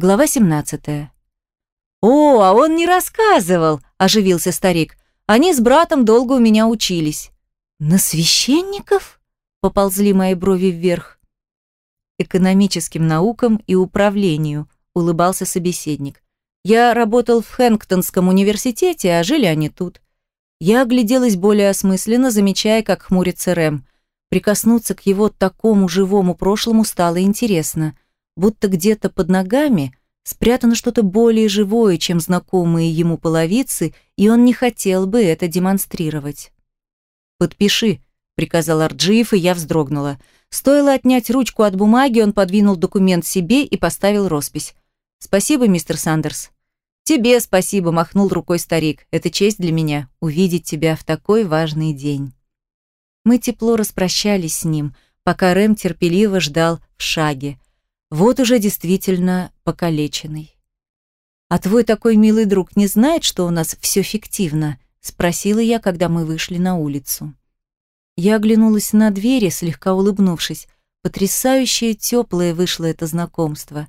Глава 17. «О, а он не рассказывал!» – оживился старик. «Они с братом долго у меня учились». «На священников?» – поползли мои брови вверх. «Экономическим наукам и управлению», – улыбался собеседник. «Я работал в Хэнктонском университете, а жили они тут. Я огляделась более осмысленно, замечая, как хмурится Рэм. Прикоснуться к его такому живому прошлому стало интересно. Будто где-то под ногами спрятано что-то более живое, чем знакомые ему половицы, и он не хотел бы это демонстрировать. «Подпиши», — приказал Арджиев, и я вздрогнула. Стоило отнять ручку от бумаги, он подвинул документ себе и поставил роспись. «Спасибо, мистер Сандерс». «Тебе спасибо», — махнул рукой старик. «Это честь для меня — увидеть тебя в такой важный день». Мы тепло распрощались с ним, пока Рэм терпеливо ждал в шаге. Вот уже действительно покалеченный. «А твой такой милый друг не знает, что у нас все фиктивно?» — спросила я, когда мы вышли на улицу. Я оглянулась на двери, слегка улыбнувшись. Потрясающее теплое вышло это знакомство.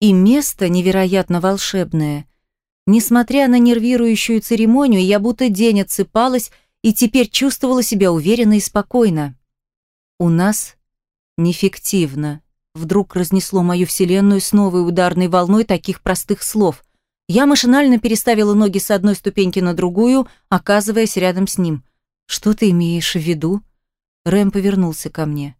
И место невероятно волшебное — Несмотря на нервирующую церемонию, я будто день отсыпалась и теперь чувствовала себя уверенно и спокойно. У нас неэффективно. Вдруг разнесло мою вселенную с новой ударной волной таких простых слов. Я машинально переставила ноги с одной ступеньки на другую, оказываясь рядом с ним. «Что ты имеешь в виду?» Рэм повернулся ко мне.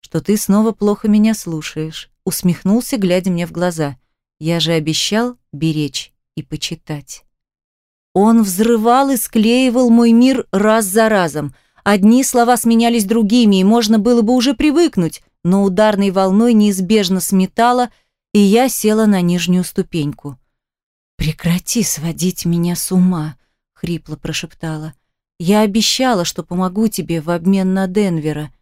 «Что ты снова плохо меня слушаешь», усмехнулся, глядя мне в глаза. «Я же обещал беречь и почитать. Он взрывал и склеивал мой мир раз за разом. Одни слова сменялись другими, и можно было бы уже привыкнуть, но ударной волной неизбежно сметало, и я села на нижнюю ступеньку. «Прекрати сводить меня с ума», — хрипло прошептала. «Я обещала, что помогу тебе в обмен на Денвера».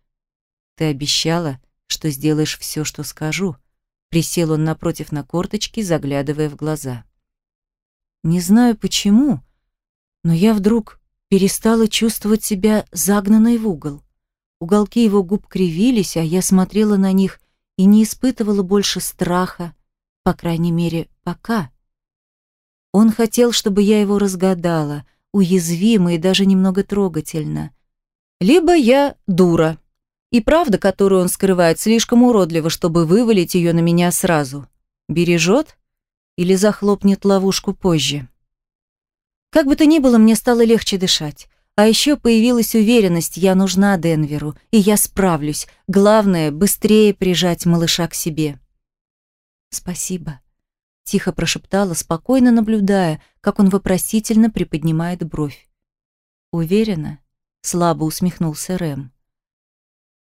«Ты обещала, что сделаешь все, что скажу», — присел он напротив на корточки, заглядывая в глаза. Не знаю почему, но я вдруг перестала чувствовать себя загнанной в угол. Уголки его губ кривились, а я смотрела на них и не испытывала больше страха, по крайней мере, пока. Он хотел, чтобы я его разгадала, уязвимо и даже немного трогательно. Либо я дура, и правда, которую он скрывает, слишком уродлива, чтобы вывалить ее на меня сразу. Бережет? или захлопнет ловушку позже. Как бы то ни было, мне стало легче дышать. А еще появилась уверенность, я нужна Денверу, и я справлюсь. Главное, быстрее прижать малыша к себе. «Спасибо», — тихо прошептала, спокойно наблюдая, как он вопросительно приподнимает бровь. «Уверена?» — слабо усмехнулся Рэм.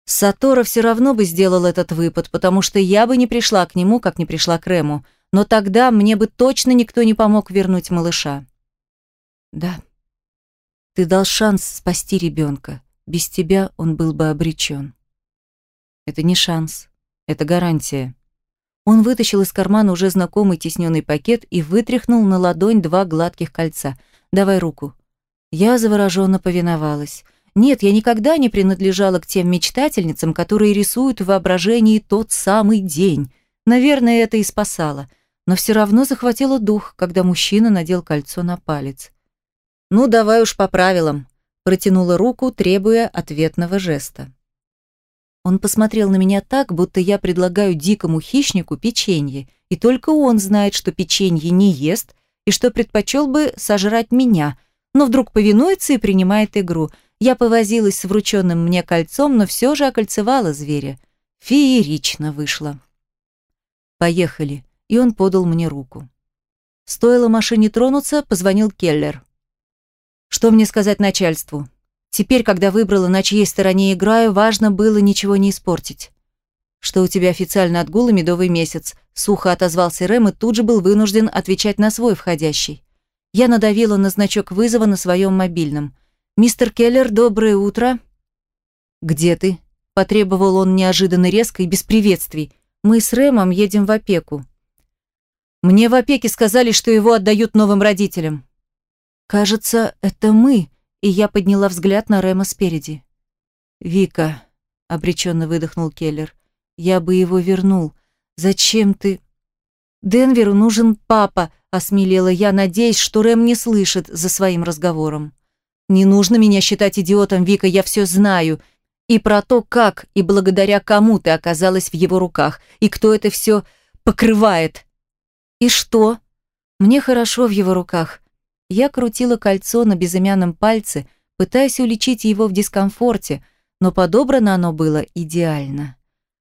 Сатора все равно бы сделал этот выпад, потому что я бы не пришла к нему, как не пришла к Рэму но тогда мне бы точно никто не помог вернуть малыша. Да. Ты дал шанс спасти ребенка. Без тебя он был бы обречен. Это не шанс, это гарантия. Он вытащил из кармана уже знакомый тесненный пакет и вытряхнул на ладонь два гладких кольца. «Давай руку». Я завороженно повиновалась. Нет, я никогда не принадлежала к тем мечтательницам, которые рисуют в воображении тот самый день. Наверное, это и спасало но все равно захватило дух, когда мужчина надел кольцо на палец. «Ну, давай уж по правилам», — протянула руку, требуя ответного жеста. Он посмотрел на меня так, будто я предлагаю дикому хищнику печенье, и только он знает, что печенье не ест и что предпочел бы сожрать меня, но вдруг повинуется и принимает игру. Я повозилась с врученным мне кольцом, но все же окольцевала зверя. Феерично вышло. «Поехали», и он подал мне руку. Стоило машине тронуться, позвонил Келлер. Что мне сказать начальству? Теперь, когда выбрала, на чьей стороне играю, важно было ничего не испортить. Что у тебя официально отгул и медовый месяц, сухо отозвался Рэм и тут же был вынужден отвечать на свой входящий. Я надавила на значок вызова на своем мобильном. «Мистер Келлер, доброе утро». «Где ты?» – потребовал он неожиданно резко и без приветствий. «Мы с Рэмом едем в опеку». Мне в опеке сказали, что его отдают новым родителям. Кажется, это мы, и я подняла взгляд на Рема спереди. Вика, обреченно выдохнул Келлер. Я бы его вернул. Зачем ты? Денверу нужен папа», – осмелела я, надеясь, что Рэм не слышит за своим разговором. «Не нужно меня считать идиотом, Вика, я все знаю. И про то, как и благодаря кому ты оказалась в его руках, и кто это все покрывает». «И что?» «Мне хорошо в его руках». Я крутила кольцо на безымянном пальце, пытаясь уличить его в дискомфорте, но подобрано оно было идеально.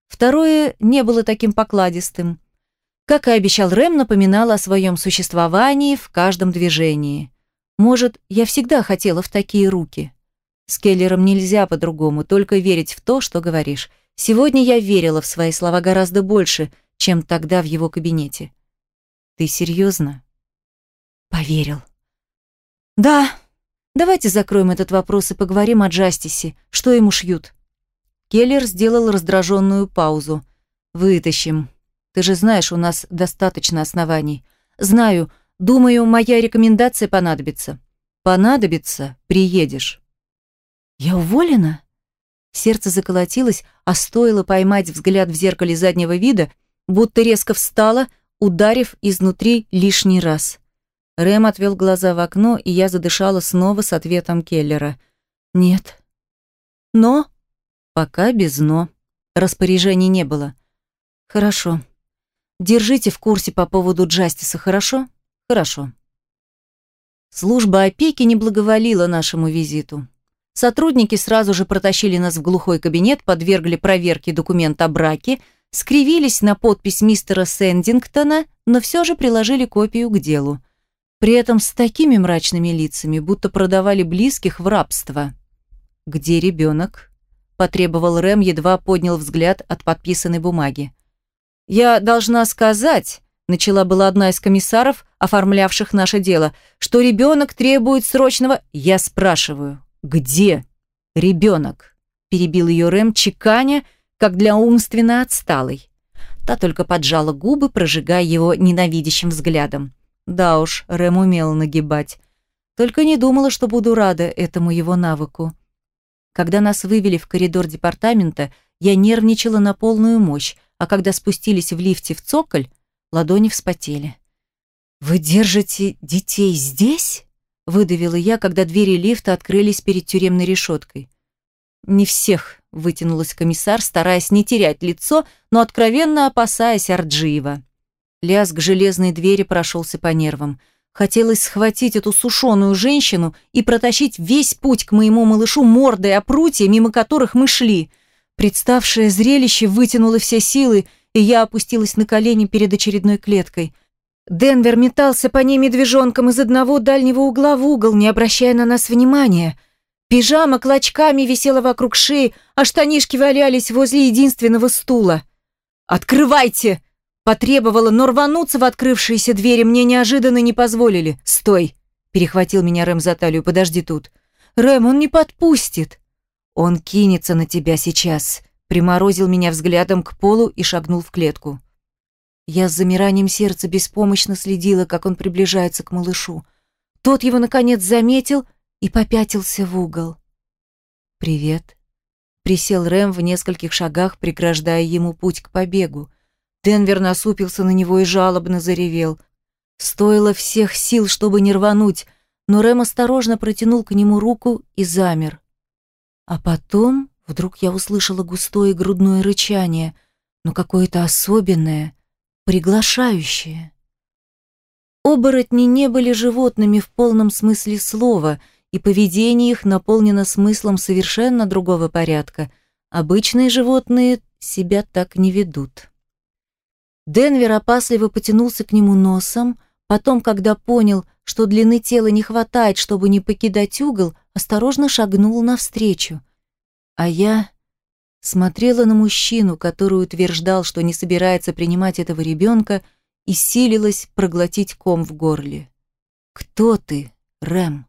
Второе не было таким покладистым. Как и обещал Рэм, напоминало о своем существовании в каждом движении. Может, я всегда хотела в такие руки. С Келлером нельзя по-другому, только верить в то, что говоришь. Сегодня я верила в свои слова гораздо больше, чем тогда в его кабинете. Ты серьезно? Поверил. Да, Давайте закроем этот вопрос и поговорим о Джастисе. Что ему шьют?» Келлер сделал раздраженную паузу. «Вытащим. Ты же знаешь, у нас достаточно оснований. Знаю. Думаю, моя рекомендация понадобится. Понадобится, приедешь». «Я уволена?» Сердце заколотилось, а стоило поймать взгляд в зеркале заднего вида, будто резко встала, ударив изнутри лишний раз. Рэм отвел глаза в окно, и я задышала снова с ответом Келлера. «Нет». «Но?» «Пока без «но». Распоряжений не было. «Хорошо. Держите в курсе по поводу Джастиса, хорошо?» «Хорошо». Служба опеки не благоволила нашему визиту. Сотрудники сразу же протащили нас в глухой кабинет, подвергли проверке документ о браке, скривились на подпись мистера Сэндингтона, но все же приложили копию к делу при этом с такими мрачными лицами, будто продавали близких в рабство. «Где ребенок?» – потребовал Рэм, едва поднял взгляд от подписанной бумаги. «Я должна сказать», – начала была одна из комиссаров, оформлявших наше дело, «что ребенок требует срочного...» «Я спрашиваю, где ребенок?» – перебил ее Рэм, чеканя, как для умственно отсталой. Та только поджала губы, прожигая его ненавидящим взглядом. Да уж, Рэм умел нагибать. Только не думала, что буду рада этому его навыку. Когда нас вывели в коридор департамента, я нервничала на полную мощь, а когда спустились в лифте в цоколь, ладони вспотели. «Вы держите детей здесь?» – выдавила я, когда двери лифта открылись перед тюремной решеткой. «Не всех», – вытянулась комиссар, стараясь не терять лицо, но откровенно опасаясь Арджиева. Лязг железной двери прошелся по нервам. Хотелось схватить эту сушеную женщину и протащить весь путь к моему малышу мордой о прутья, мимо которых мы шли. Представшее зрелище вытянуло все силы, и я опустилась на колени перед очередной клеткой. Денвер метался по ней медвежонком из одного дальнего угла в угол, не обращая на нас внимания. Пижама клочками висела вокруг шеи, а штанишки валялись возле единственного стула. «Открывайте!» Потребовала, но рвануться в открывшиеся двери мне неожиданно не позволили. «Стой!» – перехватил меня Рэм за талию. «Подожди тут». «Рэм, он не подпустит!» «Он кинется на тебя сейчас!» Приморозил меня взглядом к полу и шагнул в клетку. Я с замиранием сердца беспомощно следила, как он приближается к малышу. Тот его, наконец, заметил и попятился в угол. «Привет», — присел Рэм в нескольких шагах, преграждая ему путь к побегу. Денвер насупился на него и жалобно заревел. Стоило всех сил, чтобы не рвануть, но Рэм осторожно протянул к нему руку и замер. А потом вдруг я услышала густое грудное рычание, но какое-то особенное, приглашающее. Оборотни не были животными в полном смысле слова, и поведение их наполнено смыслом совершенно другого порядка. Обычные животные себя так не ведут. Денвер опасливо потянулся к нему носом, потом, когда понял, что длины тела не хватает, чтобы не покидать угол, осторожно шагнул навстречу. А я смотрела на мужчину, который утверждал, что не собирается принимать этого ребенка, и силилась проглотить ком в горле. «Кто ты, Рэм?»